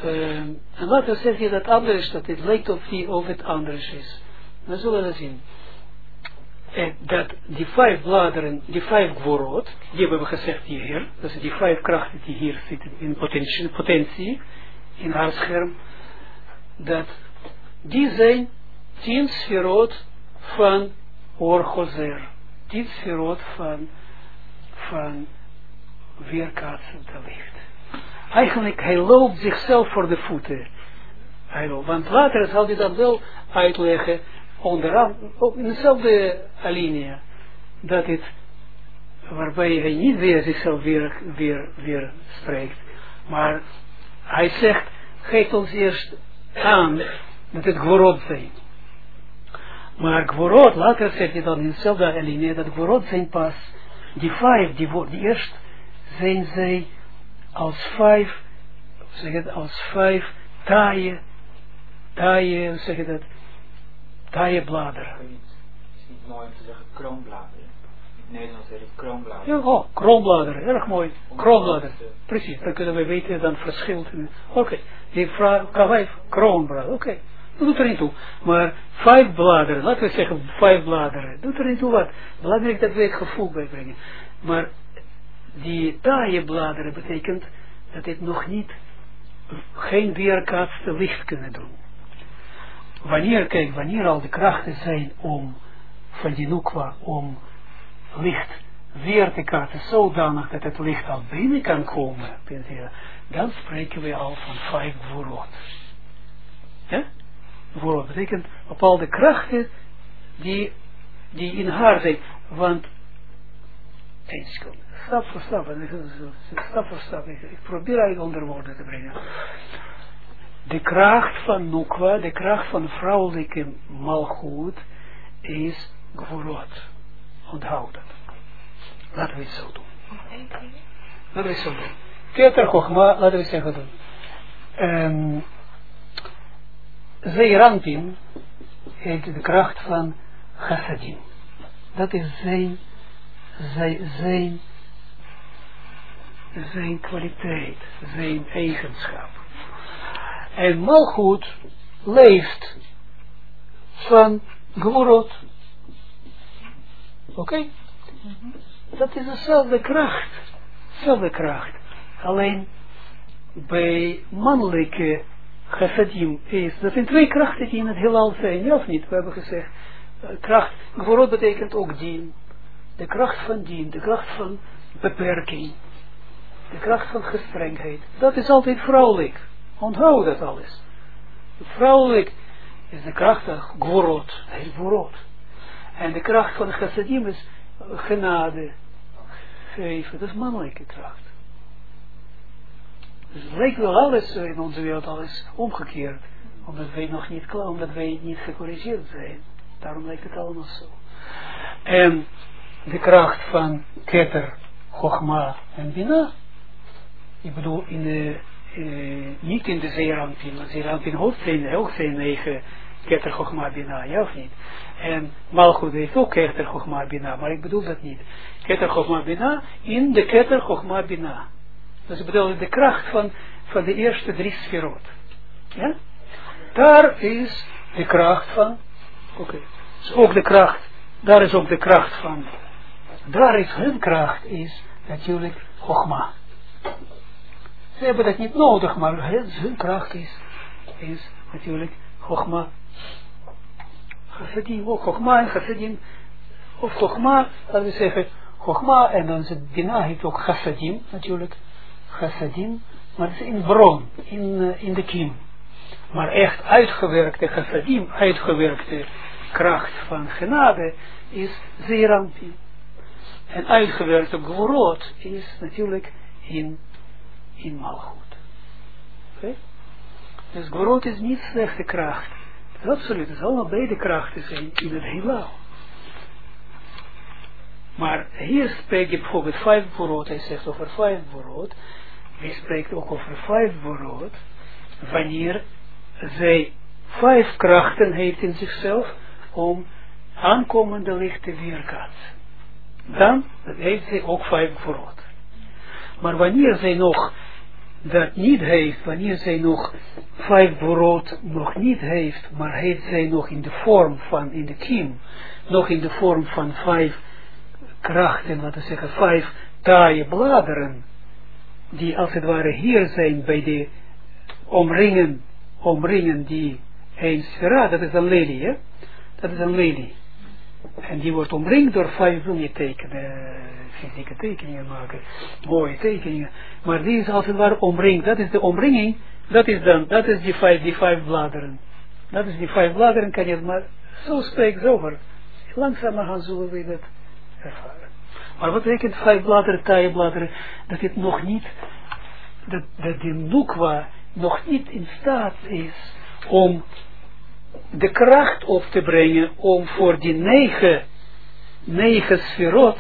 Speaker 1: Uh, en later zeg je dat anders, dat het lijkt op die of het anders is. We zullen we zien. En dat die vijf bladeren, die vijf gworot, die hebben we gezegd hier, dat zijn die vijf krachten die hier zitten in potentie, potentie in haar scherm, dat die zijn tien sferot van Orgozer. Tien sferot van, van weerkaatsend licht. Eigenlijk, hij loopt zichzelf voor de voeten. Want later zal hij dat wel uitleggen, onderaan, ook in dezelfde alinea, dat het, waarbij hij niet weer zichzelf weer, weer, weer spreekt, maar hij zegt, geef ons eerst aan met het gworot zijn. Maar gworot, later zegt hij dan in dezelfde alinea, dat gworot zijn pas, die vijf, die, die eerst zijn zij als vijf, zeg het, als vijf taaie, taaie, hoe zeg je dat, taaie bladeren.
Speaker 3: Het is niet mooi om te zeggen kroonbladeren. In het Nederlands zeg ik kroonbladeren.
Speaker 1: Ja, oh, kroonbladeren, erg mooi. Kroonbladeren, precies, dan kunnen we weten dan verschil. Oké, okay. die vraag, vijf kroonbladeren, oké. Okay. Dat doet er niet toe. Maar vijf bladeren, laten we zeggen vijf bladeren, doet er niet toe wat. Belangrijk dat we het gevoel bijbrengen. Maar die taaie bladeren betekent dat dit nog niet, geen weerkaatste licht kunnen doen. Wanneer, kijk, wanneer al de krachten zijn om, van die nukwa, om licht weer te kaatsen, zodanig dat het licht al binnen kan komen, dan spreken we al van vijf voorwoord. Ja? Voorwoord betekent bepaalde krachten die, die in haar zijn, want, één seconde stap voor stap, stap voor stap, ik, ik probeer eigenlijk onder woorden te brengen. De kracht van Nukwa, de kracht van vrouwelijke malgoed, is gevorot. Onthoud dat. Laten we het zo doen. Laten we het zo doen. Keter Chochma, laten we het zeggen doen. Um, Zeerampin heeft de kracht van Chassadim. Dat is zijn, zijn, zijn zijn kwaliteit, zijn eigenschap. En malgoed leeft van gvorot. Oké? Dat is dezelfde kracht. Dezelfde kracht. Alleen bij mannelijke chassadim is, dat zijn twee krachten die in het heelal zijn, ja of niet? We hebben gezegd, kracht, gvorot betekent ook dien. De kracht van dien, de kracht van beperking de kracht van gestrengheid, dat is altijd vrouwelijk. Onthoud dat alles. Vrouwelijk is de kracht van heel gworot. En de kracht van chassadim is genade, geven, dat is mannelijke kracht. Dus het lijkt wel alles in onze wereld alles omgekeerd. Omdat wij nog niet klaar, omdat wij niet gecorrigeerd zijn. Daarom lijkt het allemaal zo. En de kracht van ketter Chogma en Bina. Ik bedoel, in de, eh, niet in de Zeerampin, want Zeerampin hoofd zijn, ook zijn negen Keter Chogma Bina, ja of niet? En Malchut heeft ook Keter Chogma Bina, maar ik bedoel dat niet. Keter Chogma Bina in de Keter Chogma Bina. Dus ik bedoel de kracht van, van de eerste drie sferot. Ja? Daar is de kracht van, oké, is ook de kracht, daar is ook de kracht van, daar is hun kracht, is natuurlijk Chogma. Ze hebben dat niet nodig, maar hun, kracht is, is natuurlijk Chogma. Chassadim, ook Chogma en Chassadim, of Chogma, laten we zeggen, Chogma en dan het Bina heeft ook Chassadim natuurlijk, Chassadim, maar het is in bron, in, uh, in de kiem. Maar echt uitgewerkte Chassadim, uitgewerkte kracht van genade is Zeerampi. En uitgewerkte Gvorot is natuurlijk in, in Malchut. Oké? Dus Gvorot is niet slechte kracht. Het is absoluut, het is allemaal beide krachten zijn in het heelal. Maar hier spreekt je bijvoorbeeld vijf Gvorot, hij zegt over vijf Gvorot. Hij spreekt ook over vijf Gvorot, wanneer zij vijf krachten heeft in zichzelf om aankomende licht te weerkaatsen. Dan heeft zij ook vijf Gvorot. Maar wanneer zij nog dat niet heeft, wanneer zij nog vijf brood nog niet heeft, maar heeft zij nog in de vorm van, in de kiem, nog in de vorm van vijf krachten, laten we zeggen, vijf taaie bladeren, die als het ware hier zijn bij de omringen, omringen die een sfera, dat is een lelie, hè? dat is een lelie. En die wordt omringd door vijf bloemen fysieke tekeningen maken, mooie tekeningen. Maar die is als het ware omringd. Dat is de omringing, dat is dan, dat is die vijf, die vijf bladeren. Dat is die vijf bladeren, kan je het maar zo spreken over. Langzamerhand zullen we dat ervaren. Maar wat betekent vijf bladeren, taaie bladeren, dat het nog niet, dat, dat die nukwa nog niet in staat is om de kracht op te brengen om voor die negen, negen sferot,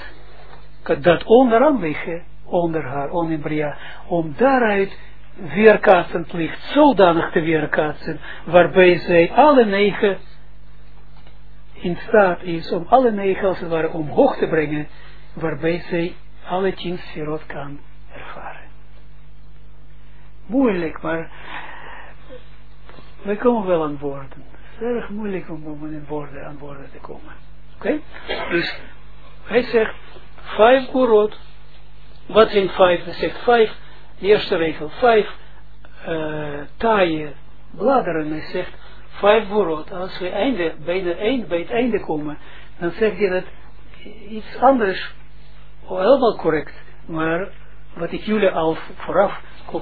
Speaker 1: dat onderaan liggen, onder haar, onder om daaruit weerkaatsend licht zodanig te weerkaatsen, waarbij zij alle negen in staat is om alle negen als het ware omhoog te brengen, waarbij zij alle tien sferot kan ervaren. Moeilijk, maar wij komen wel aan woorden erg moeilijk om, in woorden, aan woorden te komen. Oké? Dus hij zegt vijf gurot. Wat zijn vijf? Hij zegt vijf, de eerste regel, vijf uh, taaie bladeren. Hij zegt vijf gurot. Als we einde, bij, de eind, bij het einde komen, dan zegt hij dat iets anders, helemaal correct, maar wat ik jullie al vooraf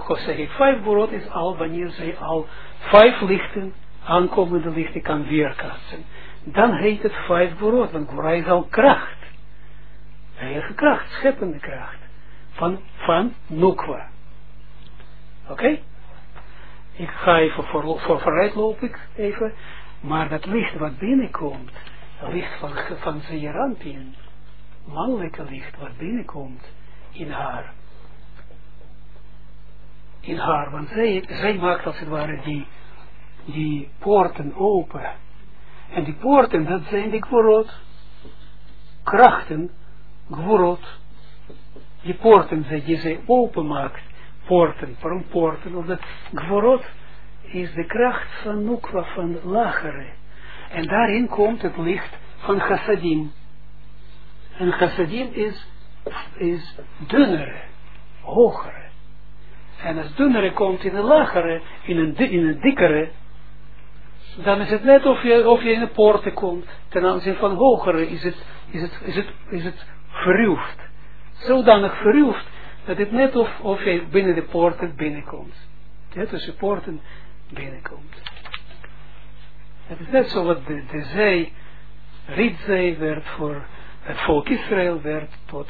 Speaker 1: zeg ik, vijf gurot is al wanneer zij al vijf lichten aankomende lichten kan weerkaatsen. Dan heet het vijf brood, want Gora is al kracht. Heilige kracht, scheppende kracht. Van, van Nukwa. Oké? Ik ga even voor, voor vooruit loop ik even. Maar dat licht wat binnenkomt, het licht van, van Zeerampien, mannelijke licht wat binnenkomt in haar. In haar, want zij, zij maakt als het ware die die poorten open. En die poorten, dat zijn die gvorot. Krachten, gvorot. Die poorten die zij openmaakt. Poorten, waarom poorten? Omdat gvorot is de kracht van Nukwa, van lagere. En daarin komt het licht van chassadim. En chassadim is, is dunnere, hogere. En als dunnere komt in een lagere, in een, in een dikkere, dan is het net of je, of je in de poorten komt. Ten aanzien van hogere is het, is het, is het, is het verruwd. Zodanig verruwd, dat het net of, of je binnen de poorten binnenkomt. Ja, tussen poorten binnenkomt. Het is net zo wat de, de zee, Rietzee werd voor het volk Israël werd tot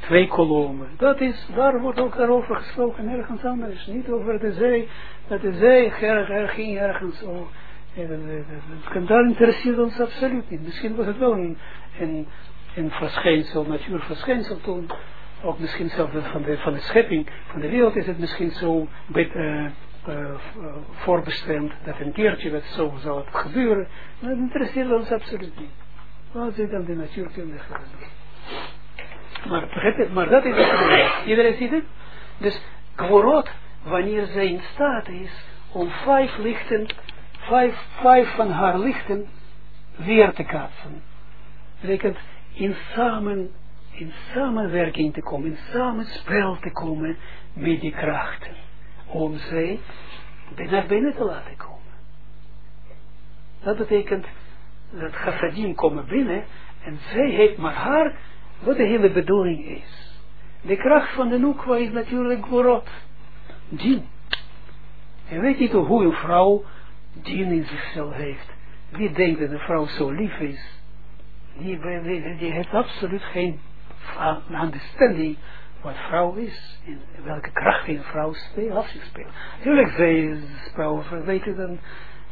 Speaker 1: twee kolommen. Dat is, daar wordt ook daarover gesproken, ergens anders. Niet over de zee, dat de zee er, er ging ergens over en daar interesseert ons absoluut niet. Misschien was het wel een, een, een verschijnsel, natuurverschijnsel toen, ook misschien zelfs van de, van de schepping, van de wereld is het misschien zo bet, uh, uh, voorbestemd, dat een keertje dat zo zal gebeuren, maar dat interesseert ons absoluut niet. Wat zit dan de natuurkundige maar, maar dat is het Iedereen ziet het? Dus kworot, wanneer zij in staat is om vijf lichten, vijf, vijf van haar lichten weer te kaatsen. Betekent in samen, in samenwerking te komen, in samenspel te komen met die krachten. Om zij naar binnen te laten komen. Dat betekent dat chassadim komen binnen en zij heeft maar haar, wat de hele bedoeling is. De kracht van de noekwa is natuurlijk gorot. Dien. En weet niet hoe een vrouw dien in zichzelf heeft. Wie denkt dat een vrouw zo lief is? Die, die, heeft absoluut geen understanding wat vrouw is. En welke kracht een vrouw speelt, als ze speelt. Natuurlijk, zij vrouwen weten dan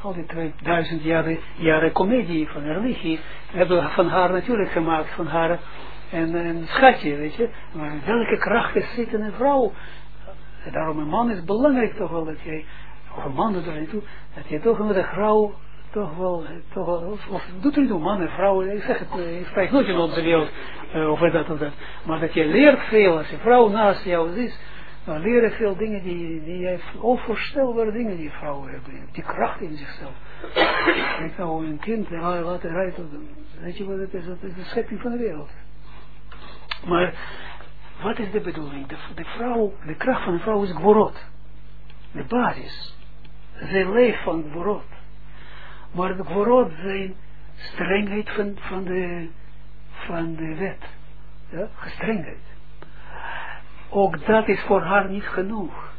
Speaker 1: al die 2000 jaren, jaren comedie van religie, hebben van haar natuurlijk gemaakt, van haar een, een schatje, weet je. Maar welke krachten zit in een vrouw? Daarom een man is belangrijk toch wel dat jij, of een man doet er niet toe, dat je toch met een vrouw toch wel, toch wel, of, of doet er niet toe, man en vrouw, ik zeg het, ik spreek nooit in onze wereld uh, over dat of dat, maar dat je leert veel als je vrouw naast jou is, dan leren veel dingen die, die heeft onvoorstelbare dingen die vrouwen hebben, die kracht in zichzelf. Ik nou een kind laten rijden, weet je wat het is, dat is de schepping van de wereld. Maar, wat is de bedoeling? De, de vrouw, de kracht van de vrouw is gworot. De basis. Zij leeft van gworot. Maar de zijn strengheid van, van, de, van de wet. Ja, gestrengheid. Ook dat is voor haar niet genoeg.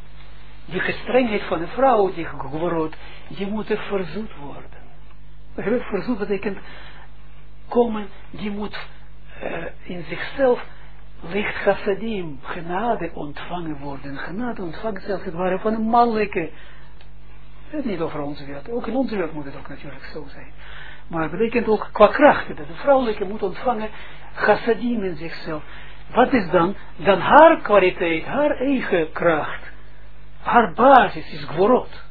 Speaker 1: Die gestrengheid van de vrouw, die gworot, die moet verzoet worden. Verzoet betekent komen, die moet uh, in zichzelf licht chassadim, genade ontvangen worden. Genade ontvangen zelfs het waren van een mannelijke, het niet over onze wereld, ook in onze wereld moet het ook natuurlijk zo zijn. Maar het betekent ook qua krachten, dat de vrouwelijke moet ontvangen chassadim in zichzelf. Wat is dan? Dan haar kwaliteit, haar eigen kracht, haar basis is gworot.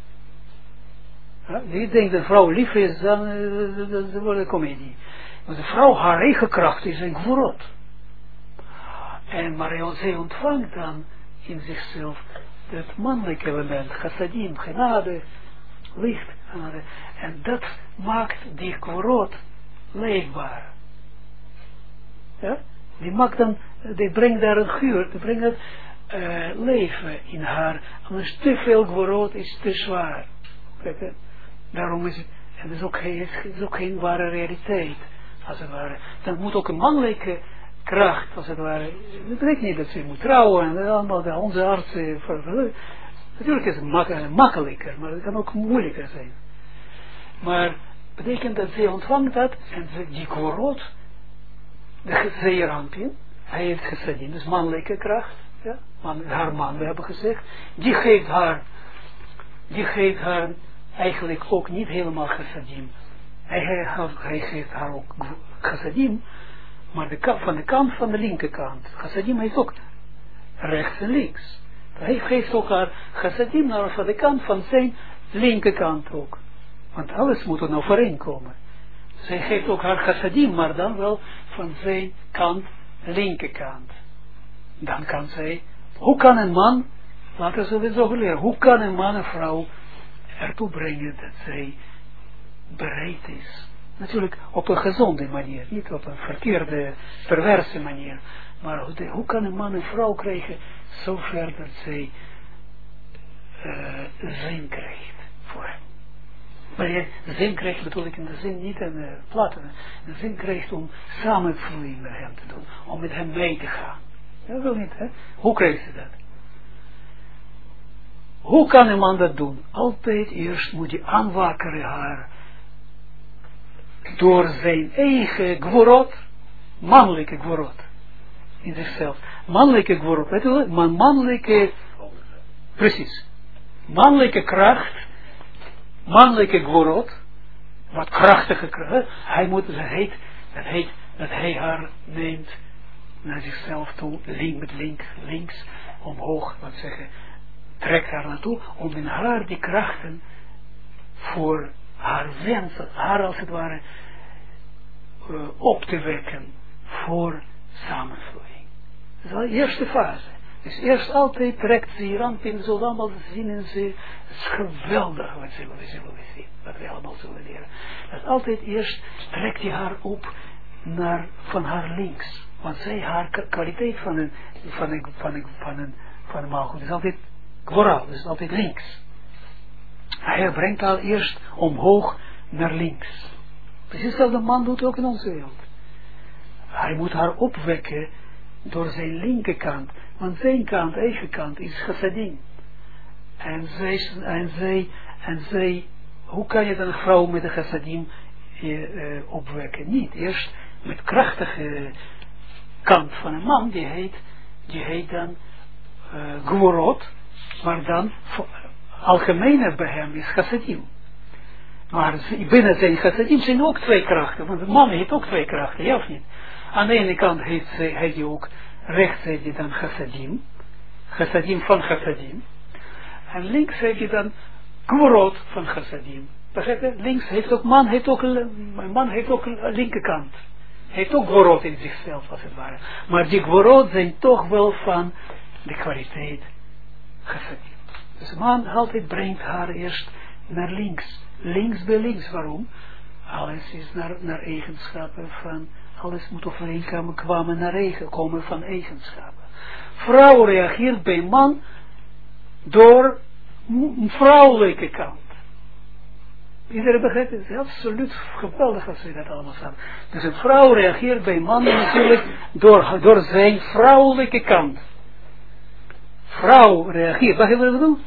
Speaker 1: Ja, die denkt dat vrouw lief is, dan, uh, dan wordt het comedie. Maar de vrouw, haar eigen kracht is een gvorot. En maar zij ontvangt dan in zichzelf het mannelijke element, chassadim, genade, licht. En dat maakt die gvorot leefbaar. Ja? Die maakt dan, die brengt daar een geur, die brengt het uh, leven in haar. Anders te veel gvorot is te zwaar. Daarom is het, het is ook, het is ook geen ware realiteit als het ware. Dan moet ook een mannelijke kracht, als het ware. Dat betekent niet dat ze moet trouwen en allemaal de onze artsen. Natuurlijk is het makkelijker, maar het kan ook moeilijker zijn. Maar betekent dat ze ontvangt dat en ze, die korot, de zeerampje, hij heeft gezegd, dus mannelijke kracht, ja, haar man, we hebben gezegd, die geeft haar, die geeft haar eigenlijk ook niet helemaal gesadim, hij, geeft haar ook chassadim, maar de, van de kant van de linkerkant. Chassadim heeft ook rechts en links. Hij geeft ook haar chassadim naar de kant van zijn linkerkant ook. Want alles moet er overeenkomen. Zij geeft ook haar chassadim, maar dan wel van zijn kant, linkerkant. Dan kan zij, hoe kan een man, laten we het zo leren, hoe kan een man en vrouw ertoe brengen dat zij bereid is. Natuurlijk op een gezonde manier, niet op een verkeerde, perverse manier. Maar hoe, hoe kan een man en vrouw krijgen zover dat zij uh, zin krijgt voor hem. Maar je zin krijgt bedoel ik in de zin niet in de platen. De zin krijgt om samenvloeiing met hem te doen. Om met hem mee te gaan. Dat wil niet, hè? Hoe krijgt ze dat? Hoe kan een man dat doen? Altijd eerst moet hij aanwakkeren haar door zijn eigen gworot, mannelijke gworot, in zichzelf. Mannelijke je Man, mannelijke, precies, mannelijke kracht, mannelijke gworot, wat krachtige kracht, hij moet, dat heet, dat heet, dat hij haar neemt naar zichzelf toe, link met link, links, omhoog, wat zeggen, trekt haar naartoe, om in haar die krachten voor haar wens, haar als het ware, uh, op te wekken voor samenvloeiing. Dat is al de eerste fase. Dus eerst altijd trekt ze hier aan, en zullen allemaal zien en ze, het is geweldig wat zullen we zien, wat we allemaal zullen leren. Dat altijd eerst trekt hij haar op naar, van haar links. Want zij, haar kwaliteit van een, van een, van een, van een, van maalgoed is altijd kworal, is altijd links. Hij brengt haar eerst omhoog naar links. Precies hetzelfde man doet ook in onze wereld. Hij moet haar opwekken door zijn linkerkant. Want zijn kant, eigen kant, is chassadim. En zij, en zij, en zij, hoe kan je dan een vrouw met een chassadim eh, eh, opwekken? Niet. Eerst met krachtige kant van een man, die heet, die heet dan gworot, maar dan algemener bij hem is chassadim. Maar binnen zijn chassadim zijn ook twee krachten, want een man heeft ook twee krachten, ja of niet? Aan de ene kant heeft hij ook, rechts heeft dan chassadim, chassadim van chassadim, en links heeft hij dan gworot van chassadim. Begrijp? Links heeft ook, man heeft ook, man heeft ook linkerkant heeft ook gworot in zichzelf, als het ware. Maar die gworot zijn toch wel van de kwaliteit gegeven. Dus man altijd brengt haar eerst naar links. Links bij links. Waarom? Alles is naar, naar eigenschappen van, alles moet overeenkomen kwamen naar eigen, komen van eigenschappen. Vrouw reageert bij man door een vrouwelijke kant. Iedereen begrijpt het, is absoluut geweldig als we dat allemaal staan. Dus een vrouw reageert bij mannen natuurlijk door, door zijn vrouwelijke kant. Vrouw reageert, wat je wat ik bedoel?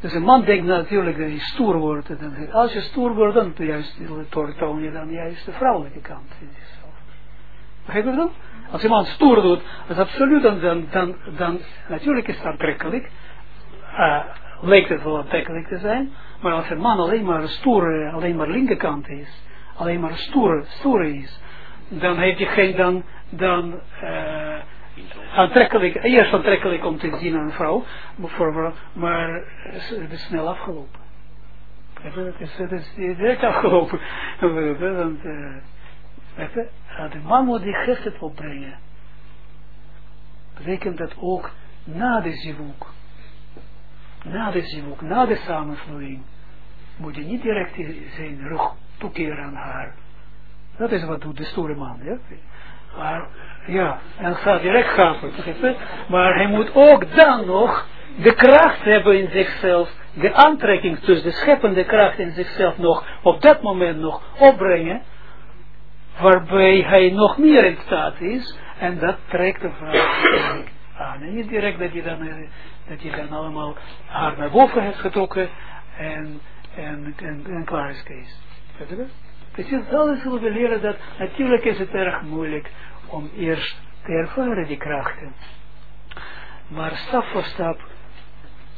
Speaker 1: Dus een man denkt natuurlijk dat hij stoer wordt. Als je stoer wordt, dan juist, toon je dan juist de vrouwelijke kant zichzelf. Begrijp je? Als iemand stoer doet, is absoluut, dan, dan, dan, natuurlijk is het aantrekkelijk. Uh, lijkt het wel aantrekkelijk te zijn. Maar als een man alleen maar stoer, alleen maar linkerkant is, alleen maar stoer, stoer is, dan heeft je geen dan, dan uh, aantrekkelijk, eerst aantrekkelijk om te zien aan een vrouw, bijvoorbeeld, maar het is snel afgelopen. Het is, het is direct afgelopen. De man moet die geest opbrengen. Betekent dat ook na de zivuk na de zivuk, na de samenvloeiing, moet je niet direct zijn rug toekeren aan haar. Dat is wat doet de stoere man, ja. Maar, ja, en gaat direct gapen, maar hij moet ook dan nog de kracht hebben in zichzelf, de aantrekking, dus de scheppende kracht in zichzelf nog, op dat moment nog opbrengen, waarbij hij nog meer in staat is, en dat trekt de vrouw aan. En niet direct dat je dan eh, dat je dan allemaal haar naar boven hebt getrokken en, en, en, en klaar is Kees. Precies alles zullen we leren dat natuurlijk is het erg moeilijk om eerst te ervaren die krachten. Maar stap voor stap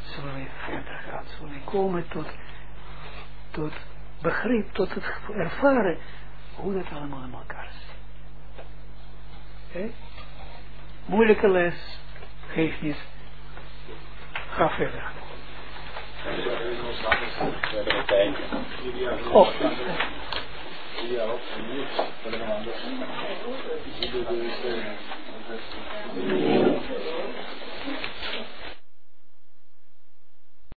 Speaker 1: zullen we verder gaan. Zullen we komen tot, tot begrip, tot het ervaren hoe dat allemaal in elkaar zit. Okay? Moeilijke les geeft niet Ga verder. Oh. Ja,